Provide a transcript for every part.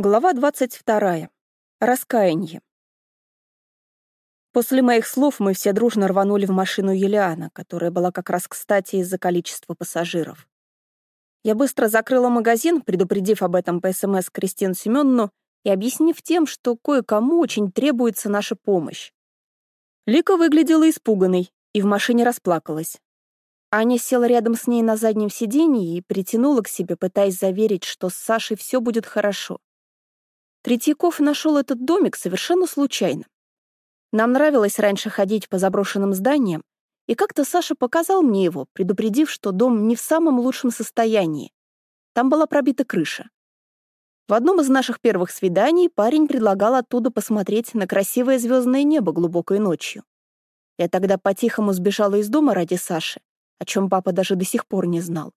Глава 22. Раскаяние. После моих слов мы все дружно рванули в машину Юлиана, которая была как раз кстати из-за количества пассажиров. Я быстро закрыла магазин, предупредив об этом по СМС Кристину Семеновну и объяснив тем, что кое-кому очень требуется наша помощь. Лика выглядела испуганной и в машине расплакалась. Аня села рядом с ней на заднем сиденье и притянула к себе, пытаясь заверить, что с Сашей все будет хорошо. Третьяков нашел этот домик совершенно случайно. Нам нравилось раньше ходить по заброшенным зданиям, и как-то Саша показал мне его, предупредив, что дом не в самом лучшем состоянии. Там была пробита крыша. В одном из наших первых свиданий парень предлагал оттуда посмотреть на красивое звездное небо глубокой ночью. Я тогда по-тихому сбежала из дома ради Саши, о чем папа даже до сих пор не знал.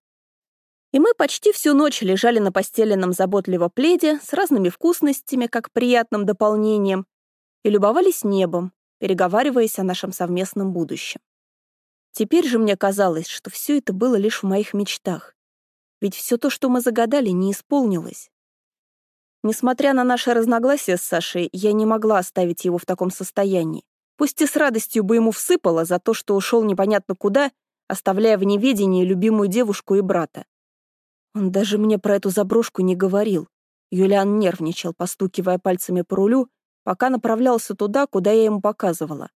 И мы почти всю ночь лежали на постеленном заботливо пледе с разными вкусностями, как приятным дополнением, и любовались небом, переговариваясь о нашем совместном будущем. Теперь же мне казалось, что все это было лишь в моих мечтах, ведь все то, что мы загадали, не исполнилось. Несмотря на наши разногласия с Сашей, я не могла оставить его в таком состоянии. Пусть и с радостью бы ему всыпала за то, что ушел непонятно куда, оставляя в неведении любимую девушку и брата. Он даже мне про эту заброшку не говорил. Юлиан нервничал, постукивая пальцами по рулю, пока направлялся туда, куда я ему показывала.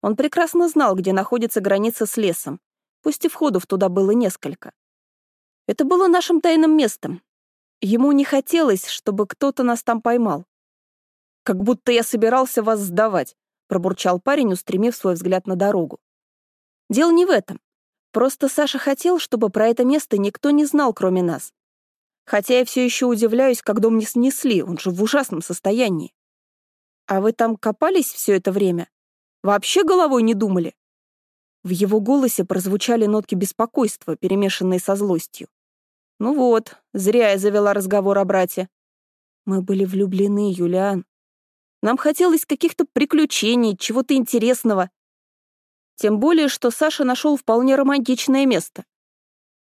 Он прекрасно знал, где находится граница с лесом, пусть и входов туда было несколько. Это было нашим тайным местом. Ему не хотелось, чтобы кто-то нас там поймал. «Как будто я собирался вас сдавать», — пробурчал парень, устремив свой взгляд на дорогу. «Дело не в этом. Просто Саша хотел, чтобы про это место никто не знал, кроме нас. Хотя я все еще удивляюсь, как дом не снесли, он же в ужасном состоянии. А вы там копались все это время? Вообще головой не думали? В его голосе прозвучали нотки беспокойства, перемешанные со злостью. Ну вот, зря я завела разговор о брате. Мы были влюблены, Юлиан. Нам хотелось каких-то приключений, чего-то интересного. Тем более, что Саша нашел вполне романтичное место.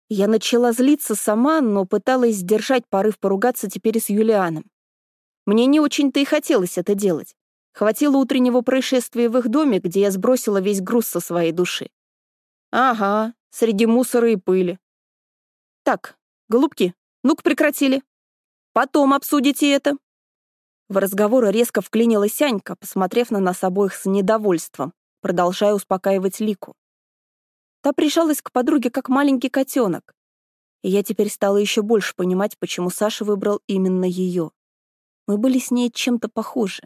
Я начала злиться сама, но пыталась сдержать порыв поругаться теперь с Юлианом. Мне не очень-то и хотелось это делать. Хватило утреннего происшествия в их доме, где я сбросила весь груз со своей души. Ага, среди мусора и пыли. Так, голубки, ну-ка прекратили. Потом обсудите это. В разговор резко вклинилась Анька, посмотрев на нас обоих с недовольством продолжая успокаивать Лику. Та прижалась к подруге, как маленький котенок. И я теперь стала еще больше понимать, почему Саша выбрал именно ее. Мы были с ней чем-то похожи.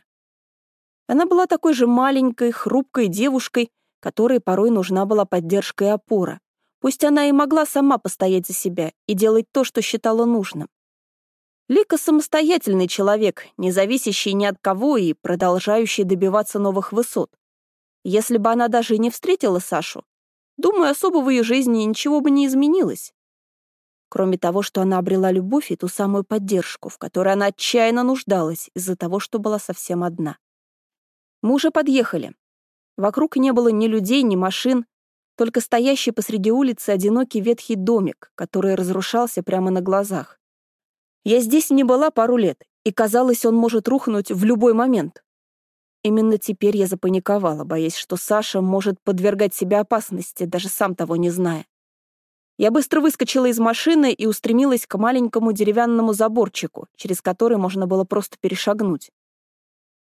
Она была такой же маленькой, хрупкой девушкой, которой порой нужна была поддержка и опора. Пусть она и могла сама постоять за себя и делать то, что считала нужным. Лика — самостоятельный человек, не зависящий ни от кого и продолжающий добиваться новых высот. Если бы она даже и не встретила Сашу, думаю, особо в ее жизни ничего бы не изменилось. Кроме того, что она обрела любовь и ту самую поддержку, в которой она отчаянно нуждалась из-за того, что была совсем одна. Мы уже подъехали. Вокруг не было ни людей, ни машин, только стоящий посреди улицы одинокий ветхий домик, который разрушался прямо на глазах. Я здесь не была пару лет, и казалось, он может рухнуть в любой момент. Именно теперь я запаниковала, боясь, что Саша может подвергать себя опасности, даже сам того не зная. Я быстро выскочила из машины и устремилась к маленькому деревянному заборчику, через который можно было просто перешагнуть.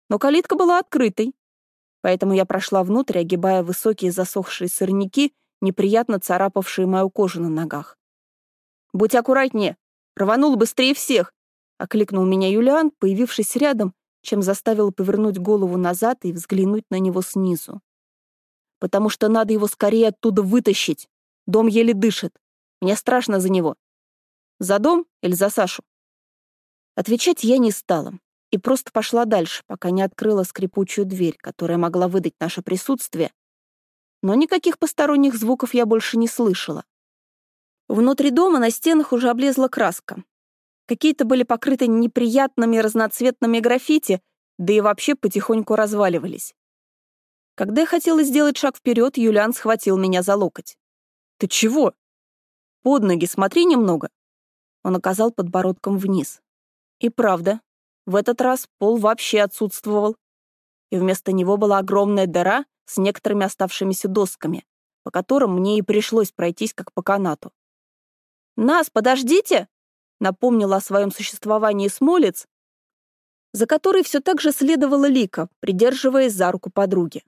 Но калитка была открытой, поэтому я прошла внутрь, огибая высокие засохшие сорняки, неприятно царапавшие мою кожу на ногах. «Будь аккуратнее! Рванул быстрее всех!» — окликнул меня Юлиан, появившись рядом чем заставил повернуть голову назад и взглянуть на него снизу. Потому что надо его скорее оттуда вытащить. Дом еле дышит. Мне страшно за него. За дом или за Сашу? Отвечать я не стала и просто пошла дальше, пока не открыла скрипучую дверь, которая могла выдать наше присутствие. Но никаких посторонних звуков я больше не слышала. Внутри дома на стенах уже облезла краска, Какие-то были покрыты неприятными разноцветными граффити, да и вообще потихоньку разваливались. Когда я хотела сделать шаг вперед, Юлиан схватил меня за локоть. «Ты чего?» «Под ноги смотри немного». Он оказал подбородком вниз. И правда, В этот раз пол вообще отсутствовал, и вместо него была огромная дыра с некоторыми оставшимися досками, по которым мне и пришлось пройтись как по канату. «Нас, подождите!» — напомнила о своем существовании Смолец, за которой все так же следовала Лика, придерживаясь за руку подруги.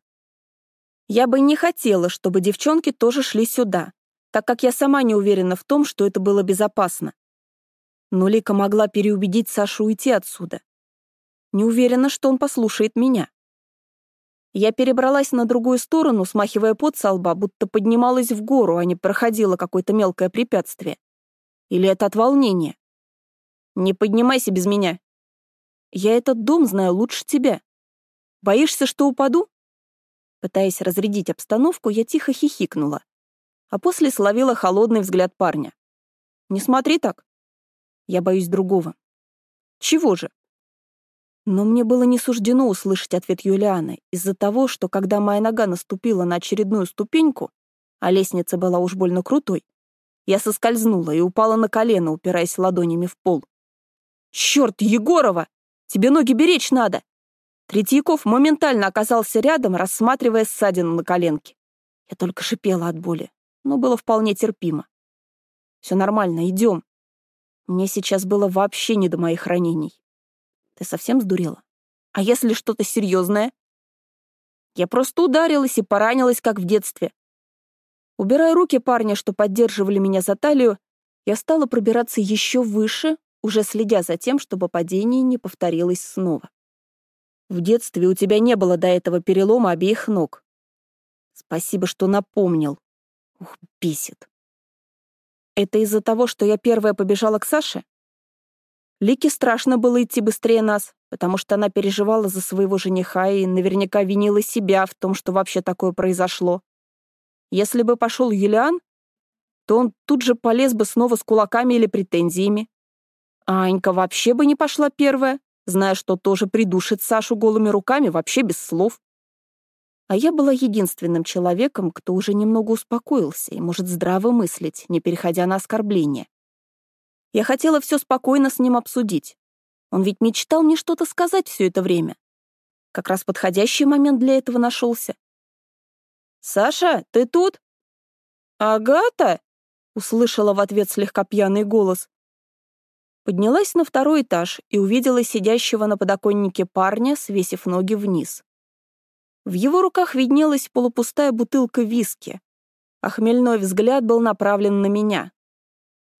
Я бы не хотела, чтобы девчонки тоже шли сюда, так как я сама не уверена в том, что это было безопасно. Но Лика могла переубедить Сашу уйти отсюда. Не уверена, что он послушает меня. Я перебралась на другую сторону, смахивая пот со лба, будто поднималась в гору, а не проходила какое-то мелкое препятствие. Или это от волнения? Не поднимайся без меня. Я этот дом знаю лучше тебя. Боишься, что упаду? Пытаясь разрядить обстановку, я тихо хихикнула, а после словила холодный взгляд парня. «Не смотри так. Я боюсь другого». «Чего же?» Но мне было не суждено услышать ответ Юлианы из-за того, что когда моя нога наступила на очередную ступеньку, а лестница была уж больно крутой, я соскользнула и упала на колено, упираясь ладонями в пол. «Чёрт, Егорова! Тебе ноги беречь надо!» Третьяков моментально оказался рядом, рассматривая ссадину на коленке. Я только шипела от боли, но было вполне терпимо. «Все нормально, идем. Мне сейчас было вообще не до моих ранений. Ты совсем сдурела? А если что-то серьезное? Я просто ударилась и поранилась, как в детстве. Убирая руки парня, что поддерживали меня за талию, я стала пробираться еще выше, уже следя за тем, чтобы падение не повторилось снова. В детстве у тебя не было до этого перелома обеих ног. Спасибо, что напомнил. Ух, бесит. Это из-за того, что я первая побежала к Саше? Лике страшно было идти быстрее нас, потому что она переживала за своего жениха и наверняка винила себя в том, что вообще такое произошло. Если бы пошел Юлиан, то он тут же полез бы снова с кулаками или претензиями. Анька вообще бы не пошла первая, зная, что тоже придушит Сашу голыми руками, вообще без слов. А я была единственным человеком, кто уже немного успокоился и может здраво мыслить, не переходя на оскорбление. Я хотела все спокойно с ним обсудить. Он ведь мечтал мне что-то сказать все это время. Как раз подходящий момент для этого нашелся. «Саша, ты тут?» «Агата?» — услышала в ответ слегка пьяный голос. Поднялась на второй этаж и увидела сидящего на подоконнике парня, свесив ноги вниз. В его руках виднелась полупустая бутылка виски, а хмельной взгляд был направлен на меня.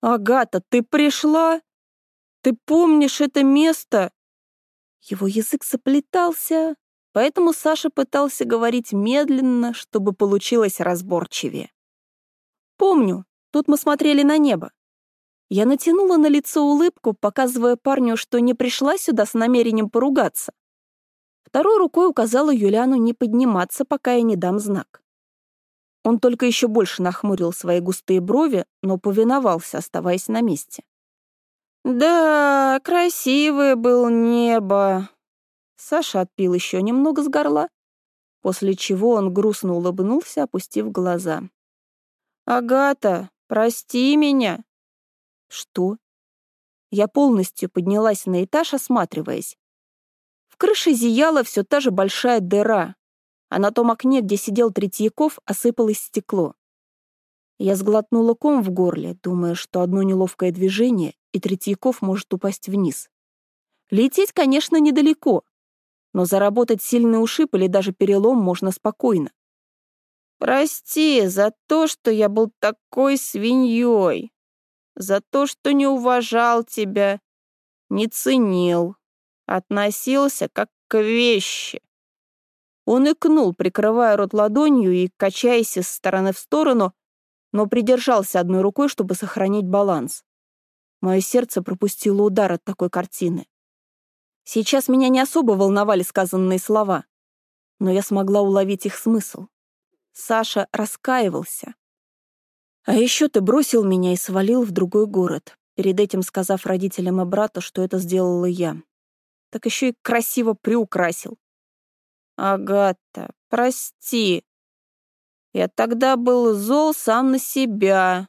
«Агата, ты пришла? Ты помнишь это место?» Его язык заплетался, поэтому Саша пытался говорить медленно, чтобы получилось разборчивее. «Помню, тут мы смотрели на небо. Я натянула на лицо улыбку, показывая парню, что не пришла сюда с намерением поругаться. Второй рукой указала Юлиану не подниматься, пока я не дам знак. Он только еще больше нахмурил свои густые брови, но повиновался, оставаясь на месте. «Да, красивое было небо!» Саша отпил еще немного с горла, после чего он грустно улыбнулся, опустив глаза. «Агата, прости меня!» «Что?» Я полностью поднялась на этаж, осматриваясь. В крыше зияла все та же большая дыра, а на том окне, где сидел Третьяков, осыпалось стекло. Я сглотнула ком в горле, думая, что одно неловкое движение, и Третьяков может упасть вниз. Лететь, конечно, недалеко, но заработать сильный ушиб или даже перелом можно спокойно. «Прости за то, что я был такой свиньей, за то, что не уважал тебя, не ценил, относился как к вещи. Он икнул, прикрывая рот ладонью и качаясь из стороны в сторону, но придержался одной рукой, чтобы сохранить баланс. Мое сердце пропустило удар от такой картины. Сейчас меня не особо волновали сказанные слова, но я смогла уловить их смысл. Саша раскаивался. А еще ты бросил меня и свалил в другой город, перед этим сказав родителям и брату, что это сделала я. Так еще и красиво приукрасил. «Агата, прости. Я тогда был зол сам на себя.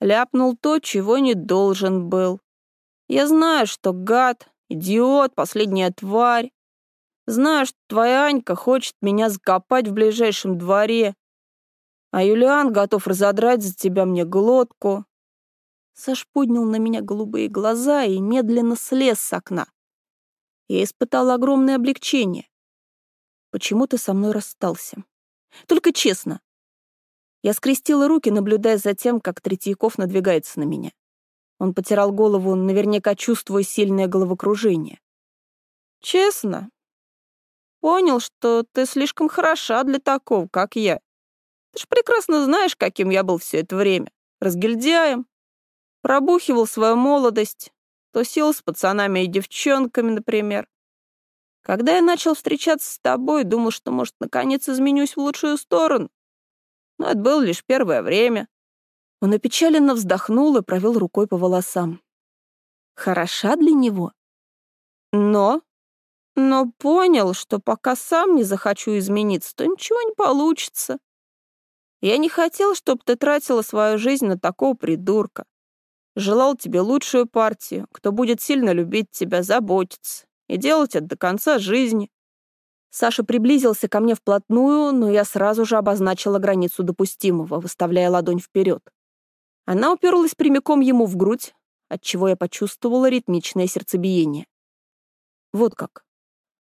Ляпнул то, чего не должен был. Я знаю, что гад, Идиот, последняя тварь. Знаю, что твоя Анька хочет меня закопать в ближайшем дворе, а Юлиан готов разодрать за тебя мне глотку. Саш поднял на меня голубые глаза и медленно слез с окна. Я испытал огромное облегчение. Почему ты со мной расстался? Только честно. Я скрестила руки, наблюдая за тем, как Третьяков надвигается на меня. Он потирал голову, наверняка чувствуя сильное головокружение. «Честно? Понял, что ты слишком хороша для такого, как я. Ты ж прекрасно знаешь, каким я был все это время. Разгильдяем. Пробухивал свою молодость. Тусил с пацанами и девчонками, например. Когда я начал встречаться с тобой, думал, что, может, наконец изменюсь в лучшую сторону. Но это было лишь первое время. Он опечаленно вздохнул и провел рукой по волосам. Хороша для него. Но... Но понял, что пока сам не захочу измениться, то ничего не получится. Я не хотел, чтобы ты тратила свою жизнь на такого придурка. Желал тебе лучшую партию, кто будет сильно любить тебя, заботиться и делать это до конца жизни. Саша приблизился ко мне вплотную, но я сразу же обозначила границу допустимого, выставляя ладонь вперед. Она уперлась прямиком ему в грудь, отчего я почувствовала ритмичное сердцебиение. Вот как.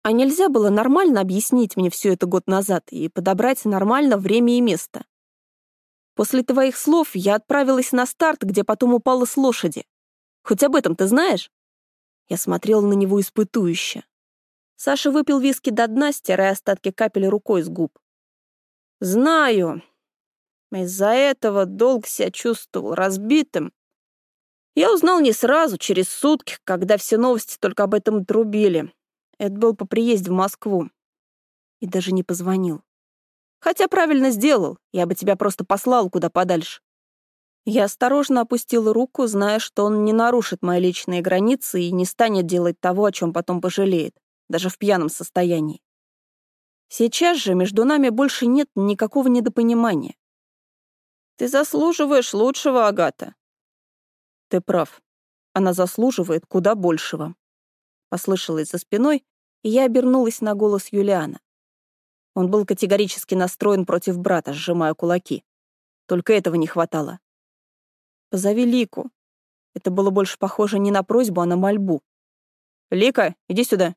А нельзя было нормально объяснить мне все это год назад и подобрать нормально время и место? После твоих слов я отправилась на старт, где потом упала с лошади. Хоть об этом ты знаешь?» Я смотрела на него испытующе. Саша выпил виски до дна, стирая остатки капель рукой с губ. «Знаю. Из-за этого долг себя чувствовал разбитым. Я узнал не сразу, через сутки, когда все новости только об этом трубили. Это был по приезде в Москву. И даже не позвонил. Хотя правильно сделал, я бы тебя просто послал куда подальше. Я осторожно опустила руку, зная, что он не нарушит мои личные границы и не станет делать того, о чем потом пожалеет, даже в пьяном состоянии. Сейчас же между нами больше нет никакого недопонимания. Ты заслуживаешь лучшего, Агата. Ты прав. Она заслуживает куда большего. Послышалось за спиной, и я обернулась на голос Юлиана. Он был категорически настроен против брата, сжимая кулаки. Только этого не хватало. «Позови Лику». Это было больше похоже не на просьбу, а на мольбу. «Лика, иди сюда».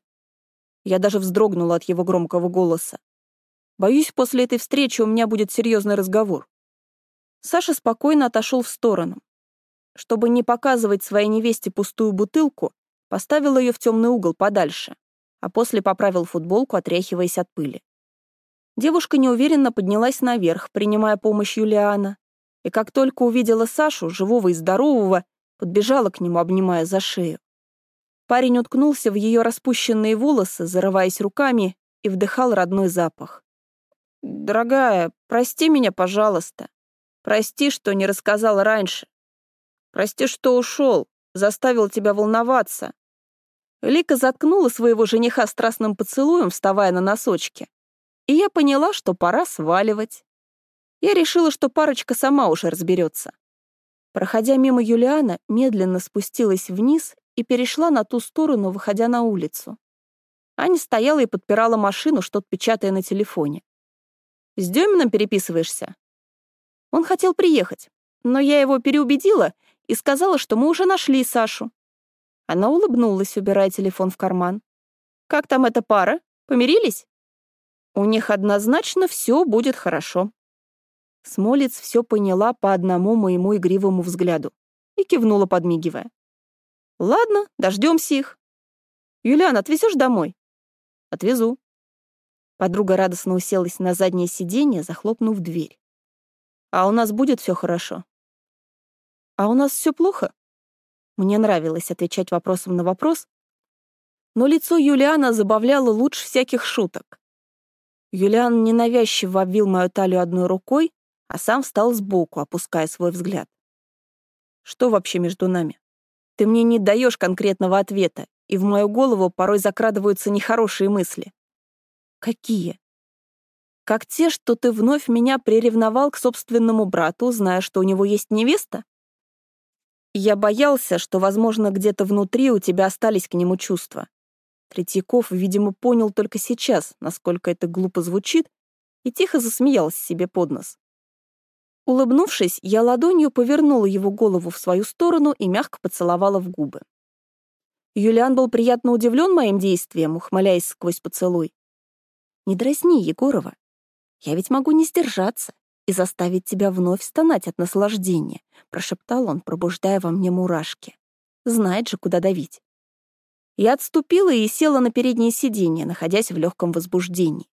Я даже вздрогнула от его громкого голоса. Боюсь, после этой встречи у меня будет серьезный разговор. Саша спокойно отошел в сторону. Чтобы не показывать своей невесте пустую бутылку, поставил ее в темный угол подальше, а после поправил футболку, отряхиваясь от пыли. Девушка неуверенно поднялась наверх, принимая помощь Юлиана, и как только увидела Сашу, живого и здорового, подбежала к нему, обнимая за шею. Парень уткнулся в ее распущенные волосы, зарываясь руками, и вдыхал родной запах. «Дорогая, прости меня, пожалуйста. Прости, что не рассказал раньше. Прости, что ушел, заставил тебя волноваться». Лика заткнула своего жениха страстным поцелуем, вставая на носочки и я поняла, что пора сваливать. Я решила, что парочка сама уже разберется. Проходя мимо Юлиана, медленно спустилась вниз и перешла на ту сторону, выходя на улицу. Аня стояла и подпирала машину, что-то печатая на телефоне. «С Демином переписываешься?» Он хотел приехать, но я его переубедила и сказала, что мы уже нашли Сашу. Она улыбнулась, убирая телефон в карман. «Как там эта пара? Помирились?» У них однозначно все будет хорошо. Смолец все поняла по одному моему игривому взгляду и кивнула, подмигивая. «Ладно, дождемся их. Юлиан, отвезешь домой?» «Отвезу». Подруга радостно уселась на заднее сиденье, захлопнув дверь. «А у нас будет все хорошо?» «А у нас все плохо?» Мне нравилось отвечать вопросом на вопрос, но лицо Юлиана забавляло лучше всяких шуток. Юлиан ненавязчиво обвил мою талию одной рукой, а сам встал сбоку, опуская свой взгляд. «Что вообще между нами? Ты мне не даешь конкретного ответа, и в мою голову порой закрадываются нехорошие мысли». «Какие?» «Как те, что ты вновь меня приревновал к собственному брату, зная, что у него есть невеста?» Я боялся, что, возможно, где-то внутри у тебя остались к нему чувства. Третьяков, видимо, понял только сейчас, насколько это глупо звучит, и тихо засмеялся себе под нос. Улыбнувшись, я ладонью повернула его голову в свою сторону и мягко поцеловала в губы. Юлиан был приятно удивлен моим действием, ухмыляясь сквозь поцелуй. «Не дразни, Егорова. Я ведь могу не сдержаться и заставить тебя вновь стонать от наслаждения», прошептал он, пробуждая во мне мурашки. Знает же, куда давить. Я отступила и села на переднее сиденье, находясь в легком возбуждении.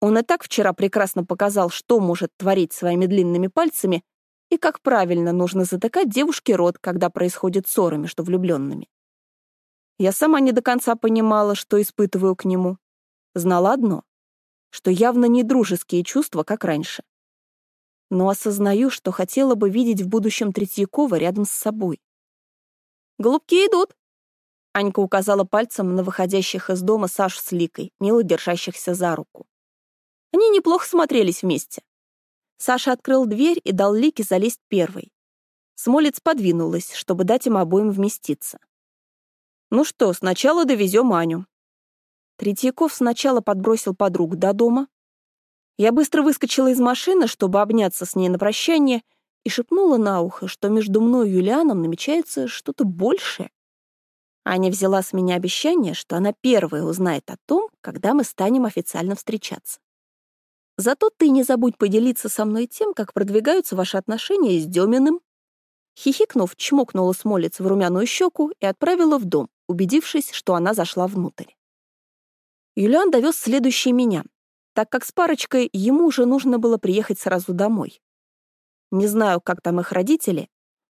Он и так вчера прекрасно показал, что может творить своими длинными пальцами и как правильно нужно затыкать девушке рот, когда происходит ссора между влюбленными. Я сама не до конца понимала, что испытываю к нему. Знала одно, что явно не дружеские чувства, как раньше. Но осознаю, что хотела бы видеть в будущем Третьякова рядом с собой. «Голубки идут!» Анька указала пальцем на выходящих из дома Сашу с Ликой, мило держащихся за руку. Они неплохо смотрелись вместе. Саша открыл дверь и дал Лике залезть первой. Смолец подвинулась, чтобы дать им обоим вместиться. «Ну что, сначала довезем Аню». Третьяков сначала подбросил подруг до дома. Я быстро выскочила из машины, чтобы обняться с ней на прощание, и шепнула на ухо, что между мной и Юлианом намечается что-то большее. Аня взяла с меня обещание, что она первая узнает о том, когда мы станем официально встречаться. Зато ты не забудь поделиться со мной тем, как продвигаются ваши отношения с Деминым». Хихикнув, чмокнула Смолец в румяную щеку и отправила в дом, убедившись, что она зашла внутрь. Юлиан довез следующий меня, так как с парочкой ему уже нужно было приехать сразу домой. Не знаю, как там их родители,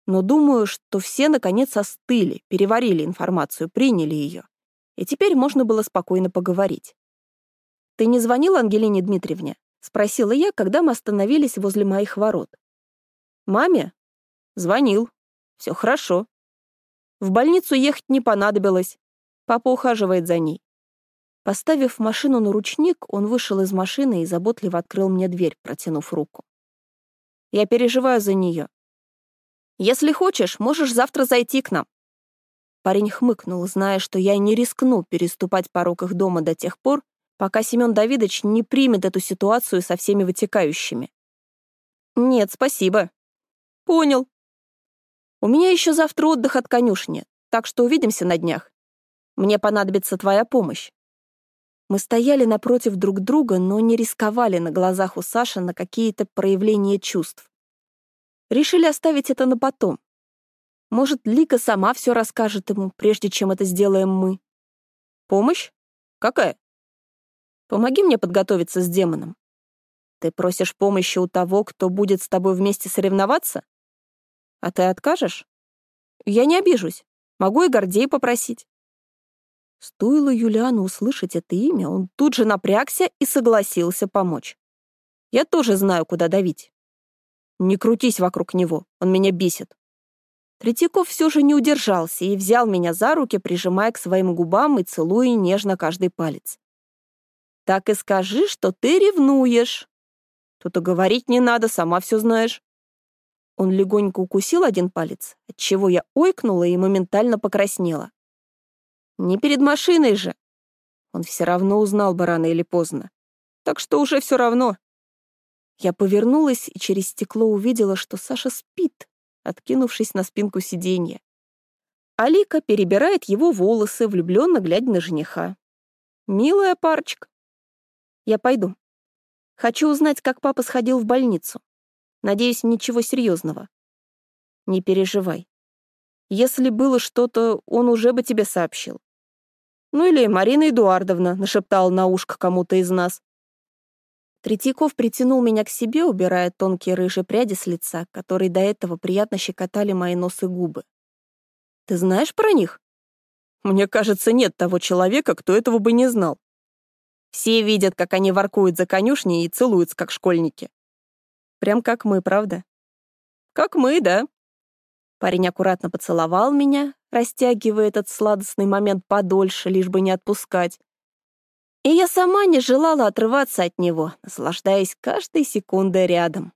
но думаю, что все наконец остыли, переварили информацию, приняли ее. И теперь можно было спокойно поговорить. «Ты не звонил Ангелине Дмитриевне?» — спросила я, когда мы остановились возле моих ворот. «Маме?» «Звонил. Все хорошо. В больницу ехать не понадобилось. Папа ухаживает за ней». Поставив машину на ручник, он вышел из машины и заботливо открыл мне дверь, протянув руку. «Я переживаю за нее. Если хочешь, можешь завтра зайти к нам». Парень хмыкнул, зная, что я не рискну переступать порог их дома до тех пор, пока Семен Давидович не примет эту ситуацию со всеми вытекающими. Нет, спасибо. Понял. У меня еще завтра отдых от конюшни, так что увидимся на днях. Мне понадобится твоя помощь. Мы стояли напротив друг друга, но не рисковали на глазах у Саши на какие-то проявления чувств. Решили оставить это на потом. Может, Лика сама все расскажет ему, прежде чем это сделаем мы. Помощь? Какая? Помоги мне подготовиться с демоном. Ты просишь помощи у того, кто будет с тобой вместе соревноваться? А ты откажешь? Я не обижусь. Могу и Гордей попросить. Стоило Юлиану услышать это имя, он тут же напрягся и согласился помочь. Я тоже знаю, куда давить. Не крутись вокруг него, он меня бесит. Третьяков все же не удержался и взял меня за руки, прижимая к своим губам и целуя нежно каждый палец. Так и скажи, что ты ревнуешь. Тут и говорить не надо, сама все знаешь. Он легонько укусил один палец, отчего я ойкнула и моментально покраснела. Не перед машиной же. Он все равно узнал бы рано или поздно. Так что уже все равно. Я повернулась и через стекло увидела, что Саша спит, откинувшись на спинку сиденья. Алика перебирает его волосы, влюбленно глядя на жениха. Милая парочка. Я пойду. Хочу узнать, как папа сходил в больницу. Надеюсь, ничего серьезного. Не переживай. Если было что-то, он уже бы тебе сообщил. Ну или Марина Эдуардовна нашептала на ушко кому-то из нас. Третьяков притянул меня к себе, убирая тонкие рыжие пряди с лица, которые до этого приятно щекотали мои носы губы. «Ты знаешь про них?» «Мне кажется, нет того человека, кто этого бы не знал. Все видят, как они воркуют за конюшней и целуются, как школьники. Прям как мы, правда? Как мы, да. Парень аккуратно поцеловал меня, растягивая этот сладостный момент подольше, лишь бы не отпускать. И я сама не желала отрываться от него, наслаждаясь каждой секундой рядом.